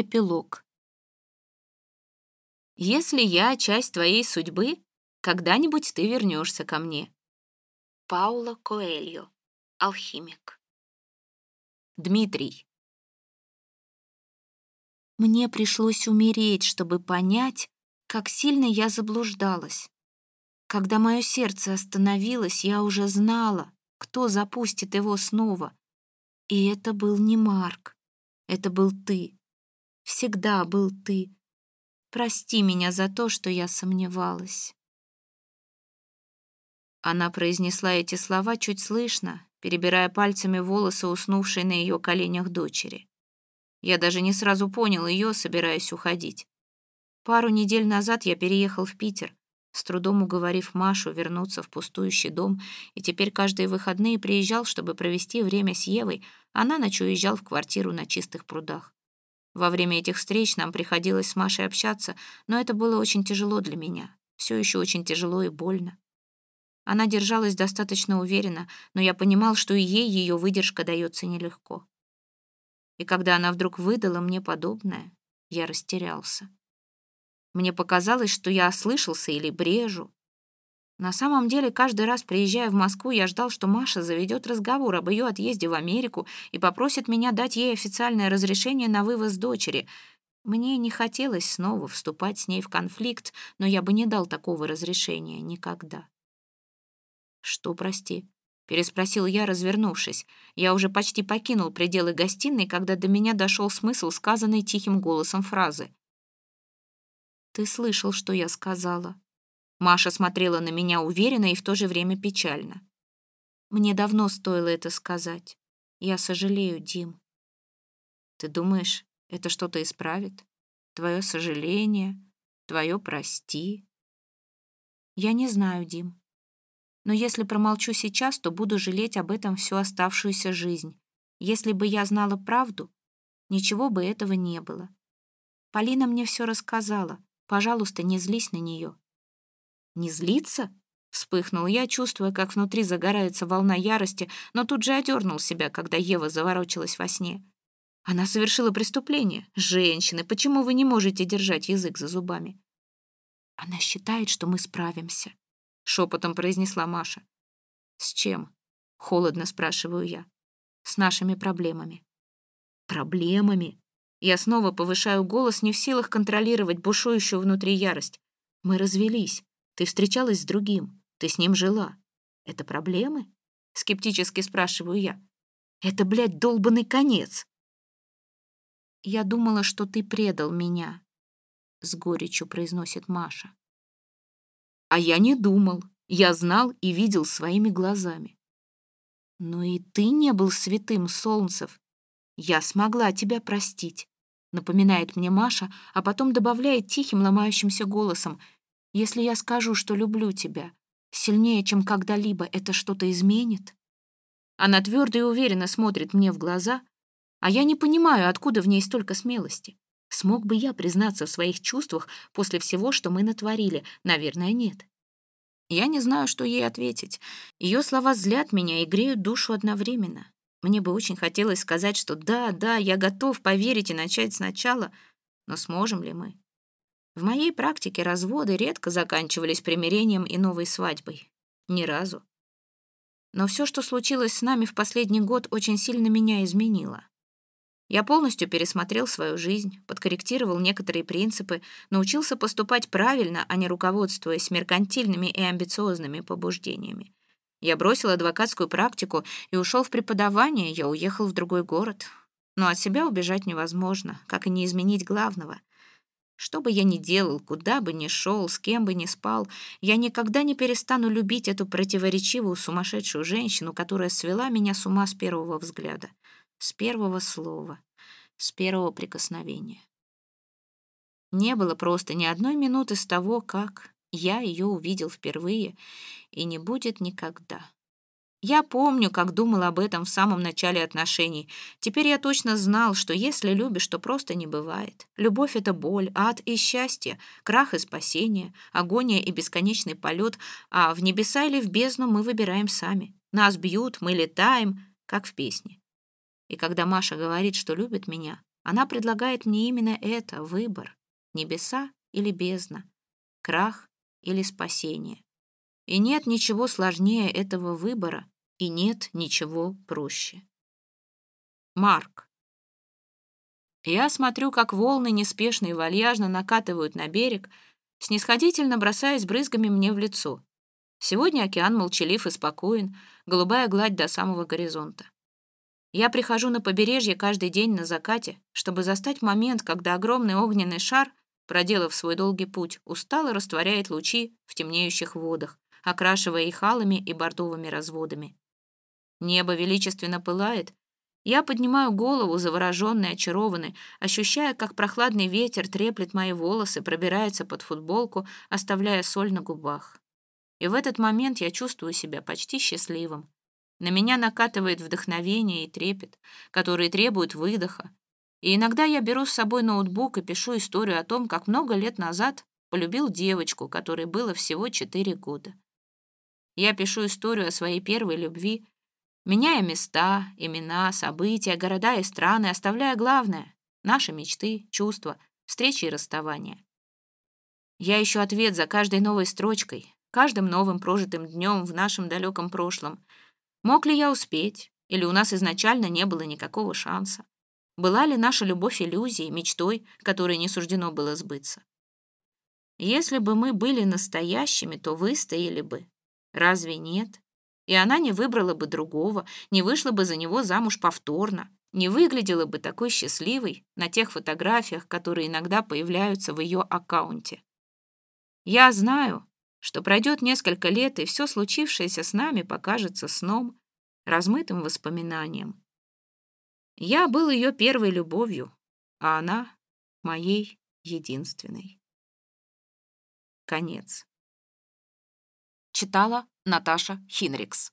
Эпилог. Если я часть твоей судьбы, когда-нибудь ты вернешься ко мне. Пауло Коэльо, алхимик. Дмитрий. Мне пришлось умереть, чтобы понять, как сильно я заблуждалась. Когда мое сердце остановилось, я уже знала, кто запустит его снова. И это был не Марк, это был ты. Всегда был ты. Прости меня за то, что я сомневалась. Она произнесла эти слова чуть слышно, перебирая пальцами волосы, уснувшей на ее коленях дочери. Я даже не сразу понял ее, собираясь уходить. Пару недель назад я переехал в Питер, с трудом уговорив Машу вернуться в пустующий дом, и теперь каждые выходные приезжал, чтобы провести время с Евой, а на ночь уезжал в квартиру на чистых прудах. Во время этих встреч нам приходилось с Машей общаться, но это было очень тяжело для меня. Все еще очень тяжело и больно. Она держалась достаточно уверенно, но я понимал, что и ей ее выдержка дается нелегко. И когда она вдруг выдала мне подобное, я растерялся. Мне показалось, что я ослышался или брежу. На самом деле, каждый раз, приезжая в Москву, я ждал, что Маша заведет разговор об ее отъезде в Америку и попросит меня дать ей официальное разрешение на вывоз дочери. Мне не хотелось снова вступать с ней в конфликт, но я бы не дал такого разрешения никогда. «Что, прости?» — переспросил я, развернувшись. Я уже почти покинул пределы гостиной, когда до меня дошел смысл сказанной тихим голосом фразы. «Ты слышал, что я сказала?» Маша смотрела на меня уверенно и в то же время печально. Мне давно стоило это сказать. Я сожалею, Дим. Ты думаешь, это что-то исправит? Твое сожаление, твое прости? Я не знаю, Дим. Но если промолчу сейчас, то буду жалеть об этом всю оставшуюся жизнь. Если бы я знала правду, ничего бы этого не было. Полина мне все рассказала. Пожалуйста, не злись на нее. Не злиться? Вспыхнул я, чувствуя, как внутри загорается волна ярости, но тут же одернул себя, когда Ева заворочилась во сне. Она совершила преступление. Женщины, почему вы не можете держать язык за зубами? Она считает, что мы справимся, шепотом произнесла Маша. С чем? Холодно спрашиваю я. С нашими проблемами. Проблемами? Я снова повышаю голос, не в силах контролировать бушующую внутри ярость. Мы развелись. Ты встречалась с другим, ты с ним жила. Это проблемы? Скептически спрашиваю я. Это, блядь, долбанный конец. Я думала, что ты предал меня, с горечью произносит Маша. А я не думал. Я знал и видел своими глазами. Но и ты не был святым, Солнцев. Я смогла тебя простить, напоминает мне Маша, а потом добавляет тихим ломающимся голосом — если я скажу, что люблю тебя, сильнее, чем когда-либо, это что-то изменит? Она твердо и уверенно смотрит мне в глаза, а я не понимаю, откуда в ней столько смелости. Смог бы я признаться в своих чувствах после всего, что мы натворили? Наверное, нет. Я не знаю, что ей ответить. Ее слова злят меня и греют душу одновременно. Мне бы очень хотелось сказать, что да, да, я готов поверить и начать сначала, но сможем ли мы? В моей практике разводы редко заканчивались примирением и новой свадьбой. Ни разу. Но все, что случилось с нами в последний год, очень сильно меня изменило. Я полностью пересмотрел свою жизнь, подкорректировал некоторые принципы, научился поступать правильно, а не руководствуясь меркантильными и амбициозными побуждениями. Я бросил адвокатскую практику и ушел в преподавание, я уехал в другой город. Но от себя убежать невозможно, как и не изменить главного. Что бы я ни делал, куда бы ни шел, с кем бы ни спал, я никогда не перестану любить эту противоречивую сумасшедшую женщину, которая свела меня с ума с первого взгляда, с первого слова, с первого прикосновения. Не было просто ни одной минуты с того, как я ее увидел впервые, и не будет никогда. Я помню, как думал об этом в самом начале отношений. Теперь я точно знал, что если любишь, то просто не бывает. Любовь — это боль, ад и счастье, крах и спасение, агония и бесконечный полет, а в небеса или в бездну мы выбираем сами. Нас бьют, мы летаем, как в песне. И когда Маша говорит, что любит меня, Она предлагает мне именно это — выбор. Небеса или бездна, крах или спасение. И нет ничего сложнее этого выбора, и нет ничего проще. Марк. Я смотрю, как волны неспешно и вальяжно накатывают на берег, снисходительно бросаясь брызгами мне в лицо. Сегодня океан молчалив и спокоен, голубая гладь до самого горизонта. Я прихожу на побережье каждый день на закате, чтобы застать момент, когда огромный огненный шар, проделав свой долгий путь, устало растворяет лучи в темнеющих водах, окрашивая их алыми и бордовыми разводами. Небо величественно пылает. Я поднимаю голову, завороженный, очарованный, ощущая, как прохладный ветер треплет мои волосы, пробирается под футболку, оставляя соль на губах. И в этот момент я чувствую себя почти счастливым. На меня накатывает вдохновение и трепет, которые требуют выдоха. И иногда я беру с собой ноутбук и пишу историю о том, как много лет назад полюбил девочку, которой было всего 4 года. Я пишу историю о своей первой любви, меняя места, имена, события, города и страны, оставляя главное — наши мечты, чувства, встречи и расставания. Я ищу ответ за каждой новой строчкой, каждым новым прожитым днем в нашем далеком прошлом. Мог ли я успеть? Или у нас изначально не было никакого шанса? Была ли наша любовь иллюзией, мечтой, которой не суждено было сбыться? Если бы мы были настоящими, то выстояли бы, Разве нет? И она не выбрала бы другого, не вышла бы за него замуж повторно, не выглядела бы такой счастливой на тех фотографиях, которые иногда появляются в ее аккаунте. Я знаю, что пройдет несколько лет, и все случившееся с нами покажется сном, размытым воспоминанием. Я был ее первой любовью, а она — моей единственной. Конец. Читала Наташа Хинрикс.